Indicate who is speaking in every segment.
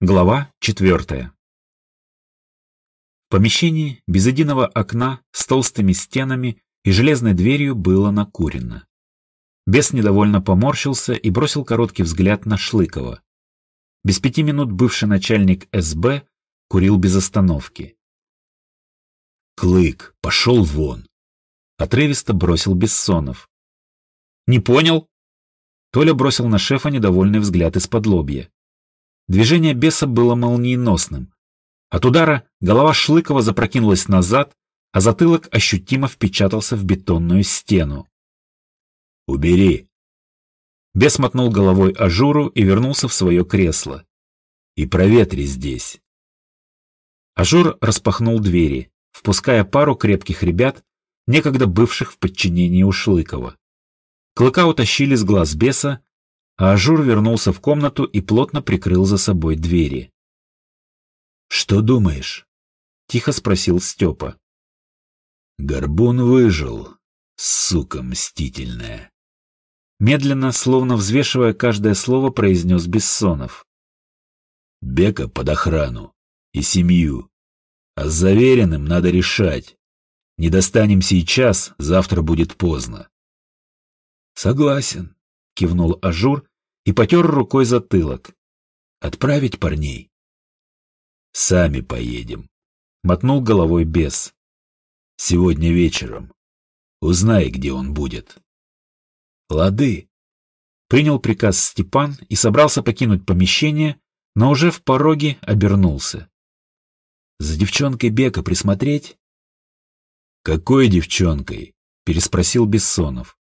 Speaker 1: Глава четвертая. В помещении без единого окна с толстыми стенами и железной дверью было накурено. Бес недовольно поморщился и бросил короткий взгляд на Шлыкова. Без пяти минут бывший начальник СБ курил без остановки.
Speaker 2: «Клык, пошел вон!»
Speaker 1: Отрывисто бросил Бессонов. «Не понял?» Толя бросил на шефа недовольный взгляд исподлобья. Движение беса было молниеносным. От удара голова Шлыкова запрокинулась назад, а затылок ощутимо впечатался в бетонную стену.
Speaker 2: «Убери!»
Speaker 1: Бес мотнул головой Ажуру и вернулся в свое кресло.
Speaker 2: «И проветри здесь!»
Speaker 1: Ажур распахнул двери, впуская пару крепких ребят, некогда бывших в подчинении у Шлыкова. Клыка утащили с глаз беса, а Ажур вернулся в комнату и плотно прикрыл за собой двери.
Speaker 2: «Что думаешь?»
Speaker 1: — тихо спросил Степа.
Speaker 2: «Горбун выжил, сука мстительная!»
Speaker 1: Медленно, словно взвешивая каждое слово, произнес Бессонов.
Speaker 2: «Бека под охрану и семью, а с Завериным надо решать. Не достанем сейчас, завтра будет поздно».
Speaker 1: «Согласен», — кивнул Ажур и потер рукой затылок.
Speaker 2: «Отправить парней?» «Сами поедем», — мотнул головой бес. «Сегодня вечером. Узнай, где он будет».
Speaker 1: «Лады», — принял приказ Степан и собрался покинуть помещение, но уже в пороге обернулся. «За девчонкой Бека присмотреть?»
Speaker 2: «Какой девчонкой?» — переспросил Бессонов.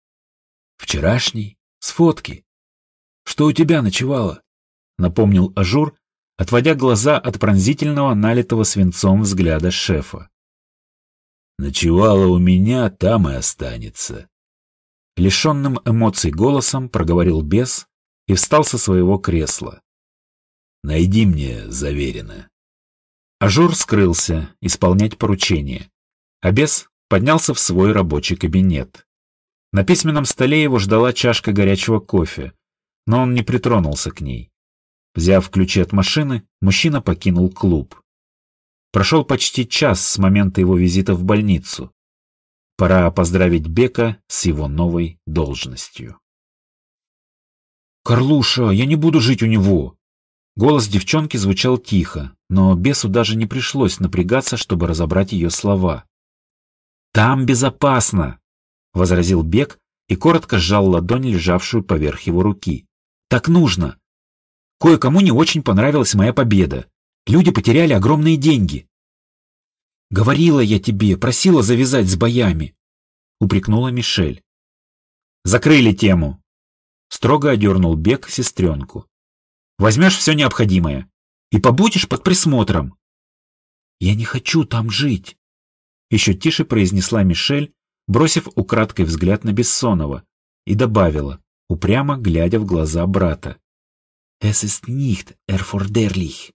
Speaker 1: «Вчерашней, с фотки. Что у тебя ночевала?» — напомнил Ажур, отводя глаза от пронзительного, налитого свинцом взгляда шефа.
Speaker 2: «Ночевала у меня, там и останется».
Speaker 1: Лишенным эмоций голосом проговорил бес и встал со своего кресла.
Speaker 2: «Найди мне Заверина».
Speaker 1: Ажур скрылся исполнять поручение, а бес поднялся в свой рабочий кабинет. На письменном столе его ждала чашка горячего кофе, но он не притронулся к ней. Взяв ключи от машины, мужчина покинул клуб. Прошел почти час с момента его визита в больницу. Пора поздравить Бека с его новой должностью. «Карлуша, я не буду жить у него!» Голос девчонки звучал тихо, но бесу даже не пришлось напрягаться, чтобы разобрать ее слова. «Там безопасно!» — возразил Бек и коротко сжал ладонь, лежавшую поверх его руки. Так нужно. Кое-кому не очень понравилась моя победа. Люди потеряли огромные деньги. Говорила я тебе, просила завязать с боями. Упрекнула Мишель. Закрыли тему. Строго одернул Бек сестренку. Возьмешь все необходимое и побудешь под присмотром. Я не хочу там жить. Еще тише произнесла Мишель, бросив украдкой взгляд на Бессонова, и добавила упрямо глядя в глаза брата. «Es ist nicht erforderlich».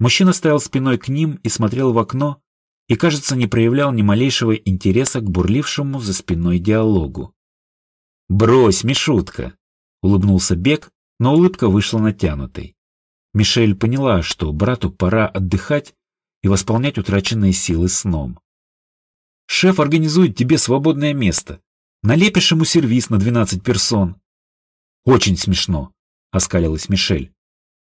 Speaker 1: Мужчина стоял спиной к ним и смотрел в окно, и, кажется, не проявлял ни малейшего интереса к бурлившему за спиной диалогу. «Брось, Мишутка!» — улыбнулся Бек, но улыбка вышла натянутой. Мишель поняла, что брату пора отдыхать и восполнять утраченные силы сном. «Шеф организует тебе свободное место. Налепишь ему сервис на 12 персон. Очень смешно, оскалилась Мишель.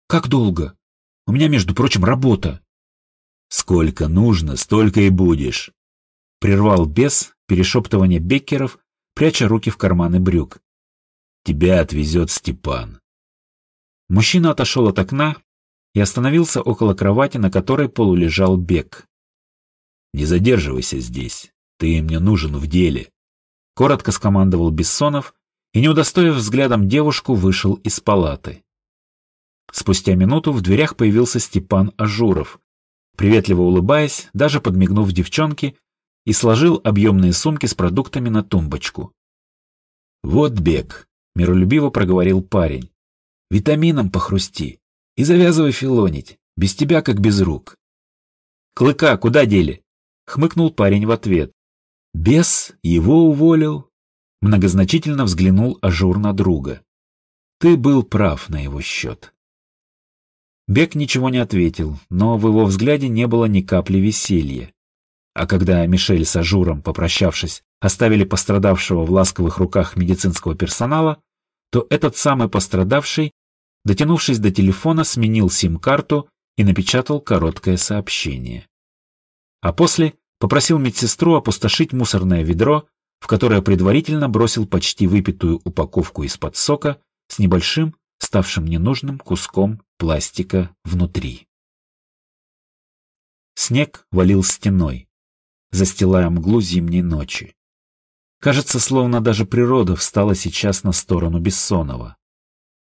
Speaker 1: Как долго? У меня, между прочим, работа.
Speaker 2: Сколько нужно, столько и будешь.
Speaker 1: Прервал бес перешептывание Беккеров, пряча руки в карманы брюк.
Speaker 2: Тебя отвезет Степан.
Speaker 1: Мужчина отошел от окна и остановился около кровати, на которой полулежал Бек.
Speaker 2: «Не задерживайся здесь. Ты мне нужен в деле».
Speaker 1: Коротко скомандовал Бессонов и, не удостоив взглядом девушку, вышел из палаты. Спустя минуту в дверях появился Степан Ажуров, приветливо улыбаясь, даже подмигнув девчонке, и сложил объемные сумки с продуктами на тумбочку.
Speaker 2: «Вот, Бек», — миролюбиво проговорил парень.
Speaker 1: «Витамином похрусти и завязывай филонить, без тебя как без рук». «Клыка куда дели?» — хмыкнул парень в ответ. Бес его уволил. Многозначительно взглянул Ажур на друга. Ты был прав на его счет. Бек ничего не ответил, но в его взгляде не было ни капли веселья. А когда Мишель с Ажуром, попрощавшись, оставили пострадавшего в ласковых руках медицинского персонала, то этот самый пострадавший, дотянувшись до телефона, сменил сим-карту и напечатал короткое сообщение. А после попросил медсестру опустошить мусорное ведро, в которое предварительно бросил почти выпитую упаковку из-под сока с небольшим, ставшим ненужным куском пластика внутри. Снег валил стеной, застилая мглу зимней ночи. Кажется, словно даже природа встала сейчас на сторону Бессонова.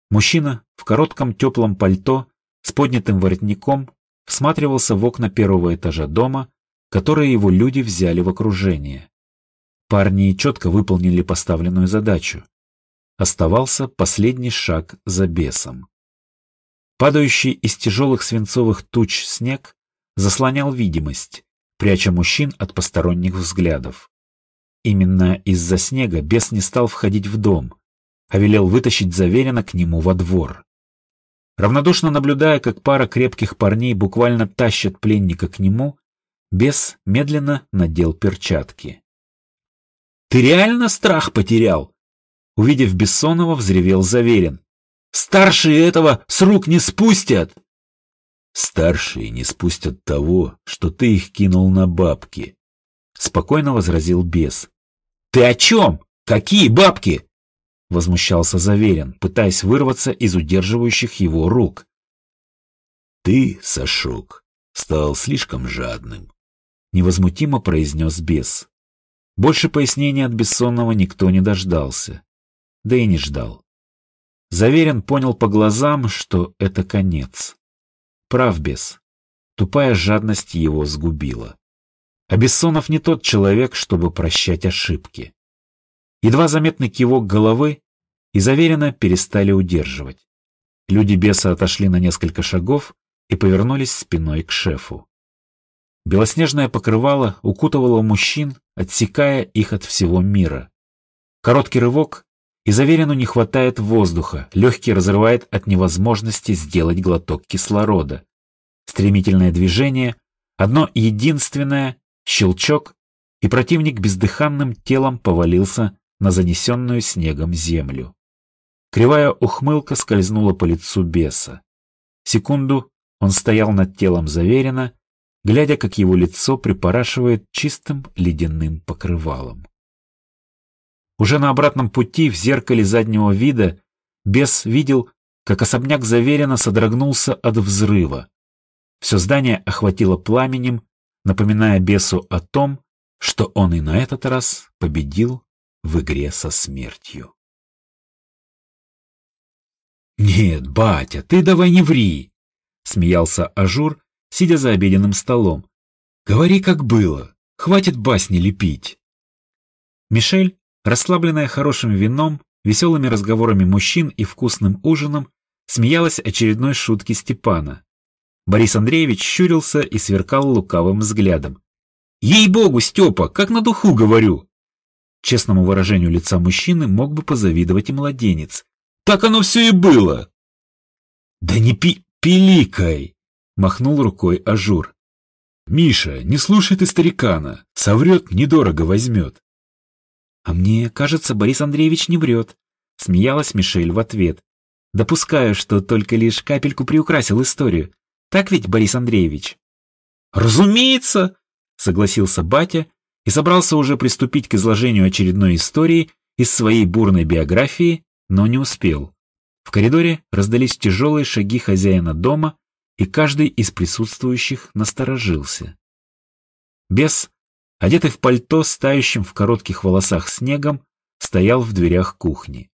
Speaker 1: Мужчина в коротком теплом пальто с поднятым воротником всматривался в окна первого этажа дома, которые его люди взяли в окружение. Парни четко выполнили поставленную задачу. Оставался последний шаг за бесом. Падающий из тяжелых свинцовых туч снег заслонял видимость, пряча мужчин от посторонних взглядов. Именно из-за снега бес не стал входить в дом, а велел вытащить Заверина к нему во двор. Равнодушно наблюдая, как пара крепких парней буквально тащат пленника к нему, бес медленно надел перчатки. «Ты реально страх потерял?» Увидев Бессонова, взревел Заверин. «Старшие этого с рук не спустят!»
Speaker 2: «Старшие не спустят того, что ты их кинул на бабки», — спокойно возразил бес.
Speaker 1: «Ты о чем? Какие бабки?» — возмущался Заверин, пытаясь вырваться из удерживающих его рук.
Speaker 2: «Ты, Сашок, стал слишком жадным», —
Speaker 1: невозмутимо произнес бес. Больше пояснений от Бессонного никто не дождался. Да и не ждал. Заверен понял по глазам, что это конец. Прав бес. Тупая жадность его сгубила. А Бессонов не тот человек, чтобы прощать ошибки. Едва заметный кивок головы, и заверенно перестали удерживать. Люди беса отошли на несколько шагов и повернулись спиной к шефу. Белоснежное покрывало укутывало мужчин, отсекая их от всего мира. Короткий рывок, и заверену не хватает воздуха, легкий разрывает от невозможности сделать глоток кислорода. Стремительное движение, одно единственное, щелчок, и противник бездыханным телом повалился на занесенную снегом землю. Кривая ухмылка скользнула по лицу беса. Секунду он стоял над телом Заверина, глядя, как его лицо припорашивает чистым ледяным покрывалом. Уже на обратном пути в зеркале заднего вида бес видел, как особняк Заверина содрогнулся от взрыва. Все здание охватило пламенем, напоминая бесу о том, что он и на этот раз победил в игре со смертью. «Нет, батя, ты давай не ври!» — смеялся Ажур, сидя за обеденным столом. «Говори, как было. Хватит басни лепить». Мишель, расслабленная хорошим вином, веселыми разговорами мужчин и вкусным ужином, смеялась очередной шутке Степана. Борис Андреевич щурился и сверкал лукавым взглядом. «Ей-богу, Степа, как на духу говорю!» Честному выражению лица мужчины мог бы позавидовать и младенец. «Так оно все и было!» «Да не пи пиликай!» — махнул рукой Ажур. «Миша, не слушай ты старикана, соврет, недорого возьмет». «А мне кажется, Борис Андреевич не врет», — смеялась Мишель в ответ. «Допускаю, что только лишь капельку приукрасил историю. Так ведь, Борис Андреевич?» «Разумеется!» — согласился батя и собрался уже приступить к изложению очередной истории из своей бурной биографии, но не успел. В коридоре раздались тяжелые шаги хозяина дома, и каждый из присутствующих насторожился. Бес, одетый в пальто с тающим в коротких волосах снегом, стоял в дверях кухни.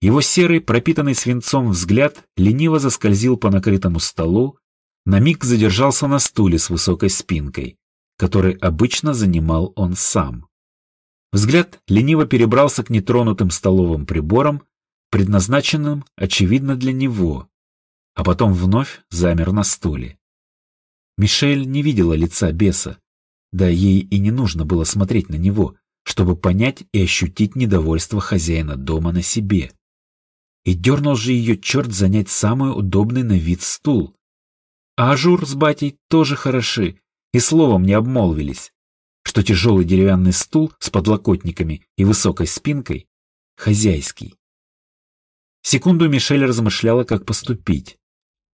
Speaker 1: Его серый, пропитанный свинцом взгляд лениво заскользил по накрытому столу, на миг задержался на стуле с высокой спинкой, который обычно занимал он сам. Взгляд лениво перебрался к нетронутым столовым приборам, предназначенным, очевидно, для него, а потом вновь замер на стуле. Мишель не видела лица беса, да ей и не нужно было смотреть на него, чтобы понять и ощутить недовольство хозяина дома на себе. И дернул же ее черт занять самый удобный на вид стул, А Ажур с батей тоже хороши, и словом не обмолвились, что тяжелый деревянный стул с подлокотниками и высокой спинкой — хозяйский. Секунду Мишель размышляла, как поступить.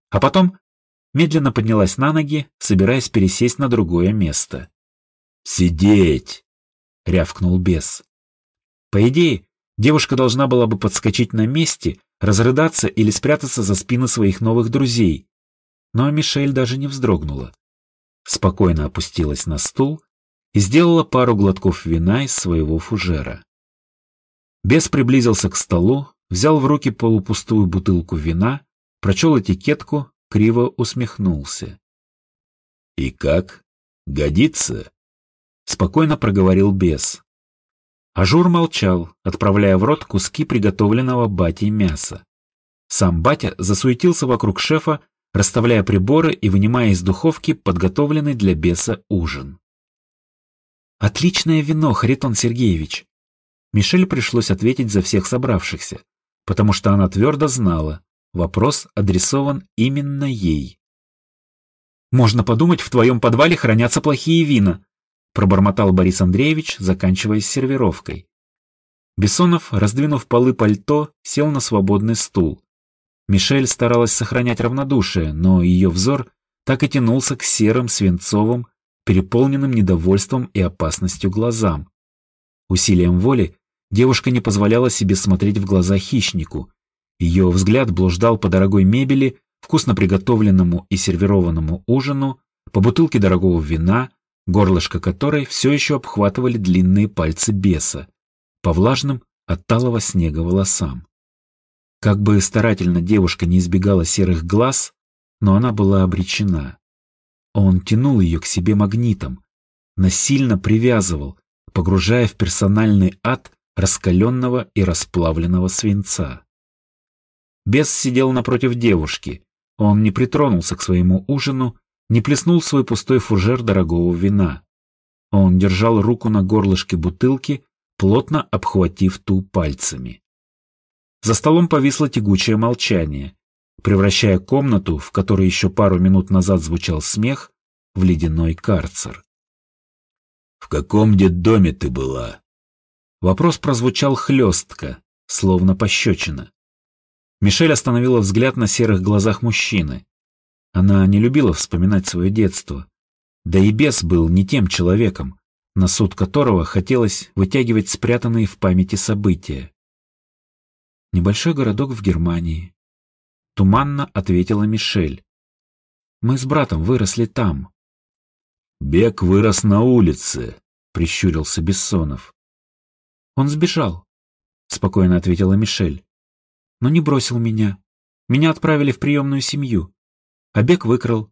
Speaker 1: А потом медленно поднялась на ноги, собираясь пересесть на другое место.
Speaker 2: «Сидеть!» — рявкнул бес.
Speaker 1: По идее, девушка должна была бы подскочить на месте, разрыдаться или спрятаться за спины своих новых друзей. Но Мишель даже не вздрогнула. Спокойно опустилась на стул и сделала пару глотков вина из своего фужера. Бес приблизился к столу, взял в руки полупустую бутылку вина, прочел этикетку, криво усмехнулся.
Speaker 2: «И как? Годится?»
Speaker 1: Спокойно проговорил бес. Ажур молчал, отправляя в рот куски приготовленного батей мяса. Сам батя засуетился вокруг шефа, расставляя приборы и вынимая из духовки подготовленный для беса ужин. «Отличное вино, Харитон Сергеевич!» Мишель пришлось ответить за всех собравшихся, потому что она твердо знала, вопрос адресован именно ей. «Можно подумать, в твоем подвале хранятся плохие вина», пробормотал Борис Андреевич, заканчивая сервировкой. Бессонов, раздвинув полы пальто, сел на свободный стул. Мишель старалась сохранять равнодушие, но ее взор так и тянулся к серым, свинцовым, переполненным недовольством и опасностью глазам. Усилием воли девушка не позволяла себе смотреть в глаза хищнику. Ее взгляд блуждал по дорогой мебели, вкусно приготовленному и сервированному ужину, по бутылке дорогого вина, горлышко которой все еще обхватывали длинные пальцы беса, по влажным от талого снега волосам. Как бы старательно девушка не избегала серых глаз, но она была обречена. Он тянул ее к себе магнитом, насильно привязывал, погружая в персональный ад раскаленного и расплавленного свинца. Бес сидел напротив девушки. Он не притронулся к своему ужину, не плеснул свой пустой фужер дорогого вина. Он держал руку на горлышке бутылки, плотно обхватив ту пальцами. За столом повисло тягучее молчание, превращая комнату, в которой еще пару минут назад звучал смех, в ледяной карцер.
Speaker 2: «В каком детдоме ты была?»
Speaker 1: Вопрос прозвучал хлестко, словно пощечина. Мишель остановила взгляд на серых глазах мужчины. Она не любила вспоминать свое детство. Да и бес был не тем человеком, на суд которого хотелось вытягивать спрятанные в памяти события. Небольшой городок в Германии. Туманно ответила Мишель. Мы с братом выросли там.
Speaker 2: Бег вырос на улице, прищурился Бессонов.
Speaker 1: Он сбежал, спокойно ответила Мишель. Но не бросил меня. Меня отправили в приемную семью. А Бег выкрал.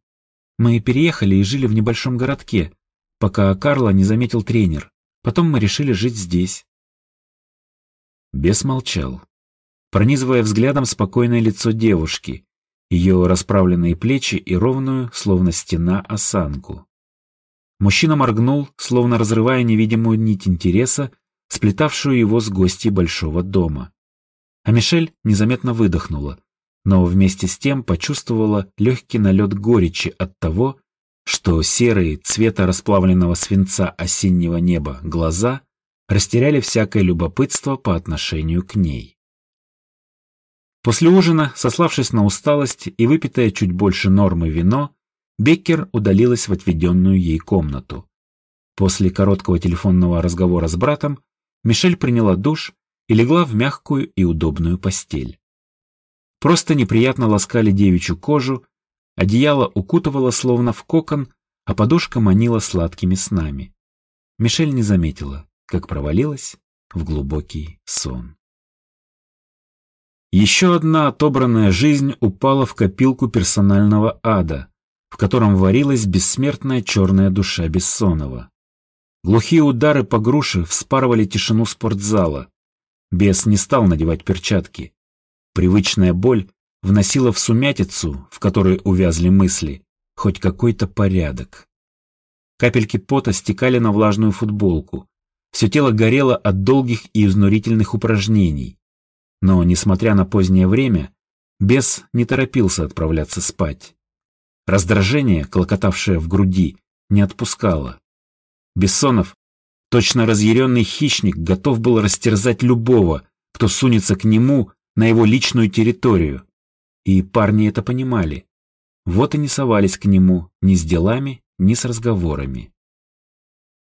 Speaker 1: Мы переехали и жили в небольшом городке, пока Карла не заметил тренер. Потом мы решили жить здесь.
Speaker 2: Бес молчал пронизывая взглядом спокойное лицо девушки, ее расправленные плечи и ровную, словно стена, осанку.
Speaker 1: Мужчина моргнул, словно разрывая невидимую нить интереса, сплетавшую его с гостей большого дома. А Мишель незаметно выдохнула, но вместе с тем почувствовала легкий налет горечи от того, что серые цвета расплавленного свинца осеннего неба глаза растеряли всякое любопытство по отношению к ней. После ужина, сославшись на усталость и выпитая чуть больше нормы вино, Беккер удалилась в отведенную ей комнату. После короткого телефонного разговора с братом Мишель приняла душ и легла в мягкую и удобную постель. Просто неприятно ласкали девичью кожу, одеяло укутывало словно в кокон, а подушка манила сладкими снами. Мишель не заметила, как провалилась в глубокий сон. Еще одна отобранная жизнь упала в копилку персонального ада, в котором варилась бессмертная черная душа Бессонова. Глухие удары по груше вспарывали тишину спортзала. Бес не стал надевать перчатки. Привычная боль вносила в сумятицу, в которой увязли мысли, хоть какой-то порядок. Капельки пота стекали на влажную футболку. Все тело горело от долгих и изнурительных упражнений. Но, несмотря на позднее время, бес не торопился отправляться спать. Раздражение, клокотавшее в груди, не отпускало. Бессонов, точно разъяренный хищник, готов был растерзать любого, кто сунется к нему на его личную территорию. И парни это понимали. Вот и не совались к нему ни с делами, ни с разговорами.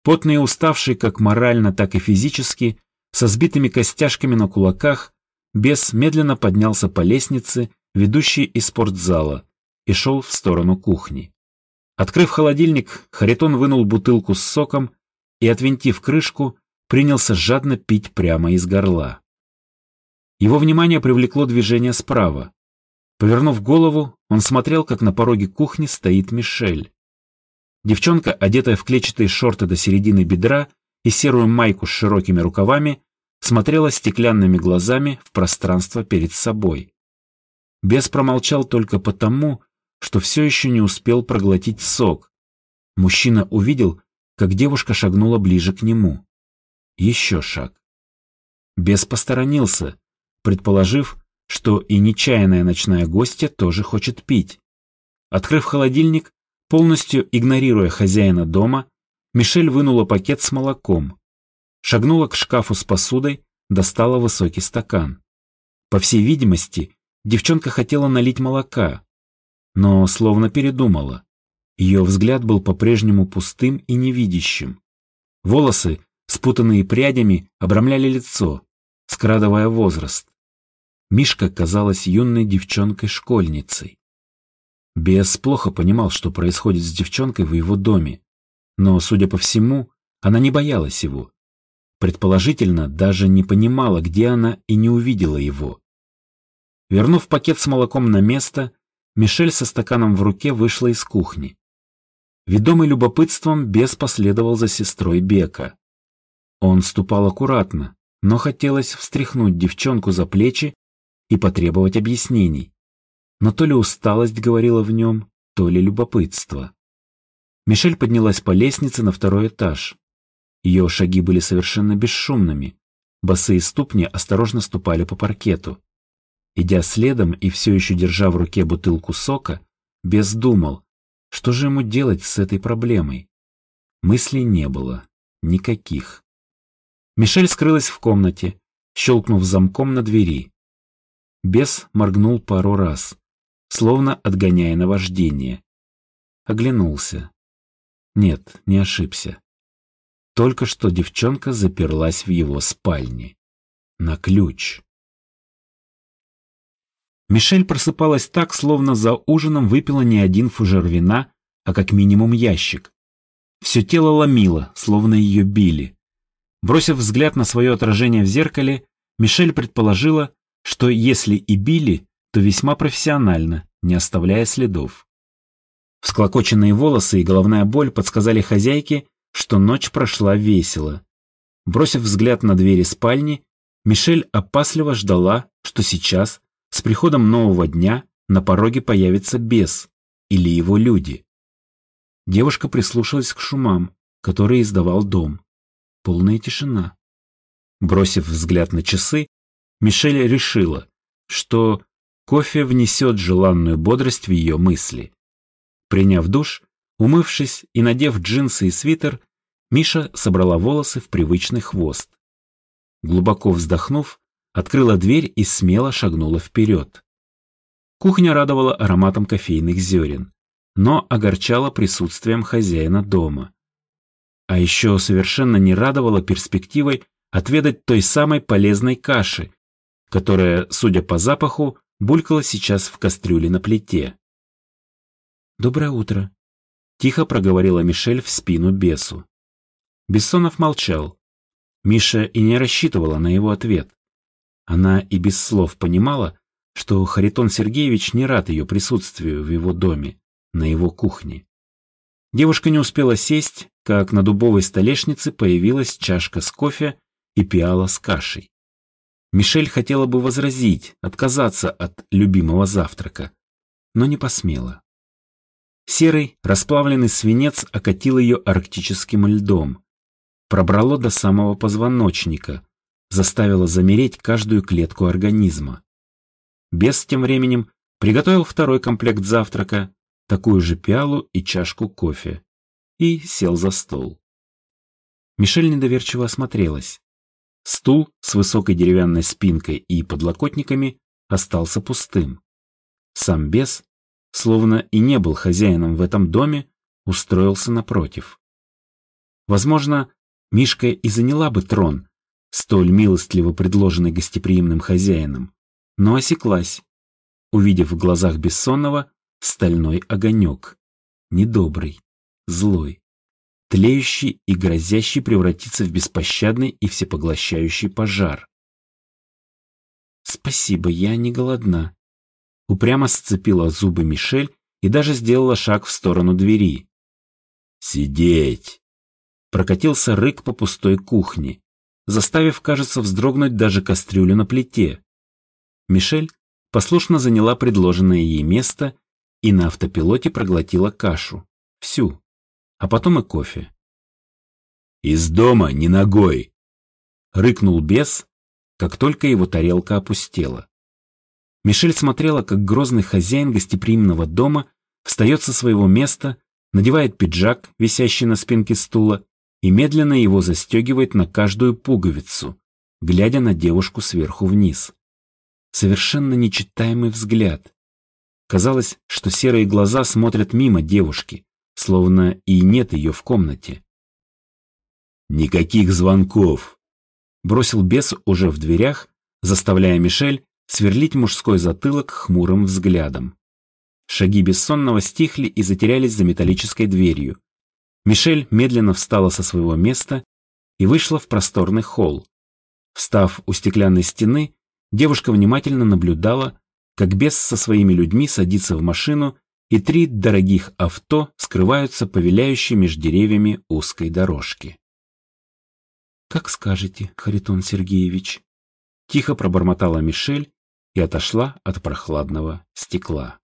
Speaker 1: Потный и уставший как морально, так и физически, со сбитыми костяшками на кулаках, бес медленно поднялся по лестнице, ведущей из спортзала, и шел в сторону кухни. Открыв холодильник, Харитон вынул бутылку с соком и, отвинтив крышку, принялся жадно пить прямо из горла. Его внимание привлекло движение справа. Повернув голову, он смотрел, как на пороге кухни стоит Мишель. Девчонка, одетая в клетчатые шорты до середины бедра и серую майку с широкими рукавами, смотрела стеклянными глазами в пространство перед собой. Бес промолчал только потому, что все еще не успел проглотить сок. Мужчина увидел, как девушка шагнула ближе к нему. Еще шаг. Бес посторонился, предположив, что и нечаянная ночная гостья тоже хочет пить. Открыв холодильник, полностью игнорируя хозяина дома, Мишель вынула пакет с молоком, шагнула к шкафу с посудой, достала высокий стакан. По всей видимости, девчонка хотела налить молока, но словно передумала. Ее взгляд был по-прежнему пустым и невидящим. Волосы, спутанные прядями, обрамляли лицо, скрадывая возраст. Мишка казалась юной девчонкой-школьницей. Бес плохо понимал, что происходит с девчонкой в его доме, но, судя по всему, она не боялась его. Предположительно, даже не понимала, где она и не увидела его. Вернув пакет с молоком на место, Мишель со стаканом в руке вышла из кухни. Ведомый любопытством, бес последовал за сестрой Бека. Он ступал аккуратно, но хотелось встряхнуть девчонку за плечи и потребовать объяснений. Но то ли усталость говорила в нем, то ли любопытство. Мишель поднялась по лестнице на второй этаж. Ее шаги были совершенно бесшумными. Босые ступни осторожно ступали по паркету. Идя следом и все еще держа в руке бутылку сока, Бес думал, что же ему делать с этой проблемой. Мыслей не было. Никаких. Мишель скрылась в комнате, щелкнув замком на двери. Бес моргнул пару раз, словно отгоняя наваждение. Оглянулся. Нет, не ошибся. Только что девчонка заперлась в его спальне. На ключ. Мишель просыпалась так, словно за ужином выпила не один фужер вина, а как минимум ящик. Все тело ломило, словно ее били. Бросив взгляд на свое отражение в зеркале, Мишель предположила, что если и били, то весьма профессионально, не оставляя следов. Всклокоченные волосы и головная боль подсказали хозяйке, что ночь прошла весело. Бросив взгляд на двери спальни, Мишель опасливо ждала, что сейчас, с приходом нового дня, на пороге появится бес или его люди. Девушка прислушалась к шумам, которые издавал дом. Полная тишина. Бросив взгляд на часы, Мишель решила, что кофе внесет желанную бодрость в ее мысли. Приняв душ, умывшись и надев джинсы и свитер, Миша собрала волосы в привычный хвост. Глубоко вздохнув, открыла дверь и смело шагнула вперед. Кухня радовала ароматом кофейных зерен, но огорчала присутствием хозяина дома. А еще совершенно не радовала перспективой отведать той самой полезной каши, которая, судя по запаху, булькала сейчас в кастрюле на плите. «Доброе утро», — тихо проговорила Мишель в спину бесу. Бессонов молчал. Миша и не рассчитывала на его ответ. Она и без слов понимала, что Харитон Сергеевич не рад ее присутствию в его доме, на его кухне. Девушка не успела сесть, как на дубовой столешнице появилась чашка с кофе и пиала с кашей. Мишель хотела бы возразить, отказаться от любимого завтрака, но не посмела. Серый, расплавленный свинец окатил ее арктическим льдом. Пробрало до самого позвоночника, заставило замереть каждую клетку организма. Бес тем временем приготовил второй комплект завтрака, такую же пиалу и чашку кофе и сел за стол. Мишель недоверчиво осмотрелась. Стул с высокой деревянной спинкой и подлокотниками остался пустым. Сам бес, словно и не был хозяином в этом доме, устроился напротив. Возможно, Мишка и заняла бы трон, столь милостливо предложенный гостеприимным хозяином, но осеклась, увидев в глазах Бессонного стальной огонек, недобрый, злой, тлеющий и грозящий превратиться в беспощадный и всепоглощающий пожар. «Спасибо, я не голодна», — упрямо сцепила зубы Мишель и даже сделала шаг в сторону двери.
Speaker 2: «Сидеть!»
Speaker 1: Прокатился рык по пустой кухне, заставив, кажется, вздрогнуть даже кастрюлю на плите. Мишель послушно заняла предложенное ей место и на автопилоте проглотила кашу. Всю. А потом и кофе.
Speaker 2: «Из дома не ногой!»
Speaker 1: Рыкнул бес, как только его тарелка опустела. Мишель смотрела, как грозный хозяин гостеприимного дома встает со своего места, надевает пиджак, висящий на спинке стула, и медленно его застегивает на каждую пуговицу, глядя на девушку сверху вниз. Совершенно нечитаемый взгляд. Казалось, что серые глаза смотрят мимо девушки, словно и нет ее в комнате.
Speaker 2: «Никаких звонков!»
Speaker 1: Бросил бес уже в дверях, заставляя Мишель сверлить мужской затылок хмурым взглядом. Шаги бессонного стихли и затерялись за металлической дверью, Мишель медленно встала со своего места и вышла в просторный холл. Встав у стеклянной стены, девушка внимательно наблюдала, как бес со своими людьми садится в машину, и три дорогих авто скрываются по виляющей между деревьями узкой дорожки. «Как скажете, Харитон Сергеевич», — тихо пробормотала Мишель и отошла от прохладного стекла.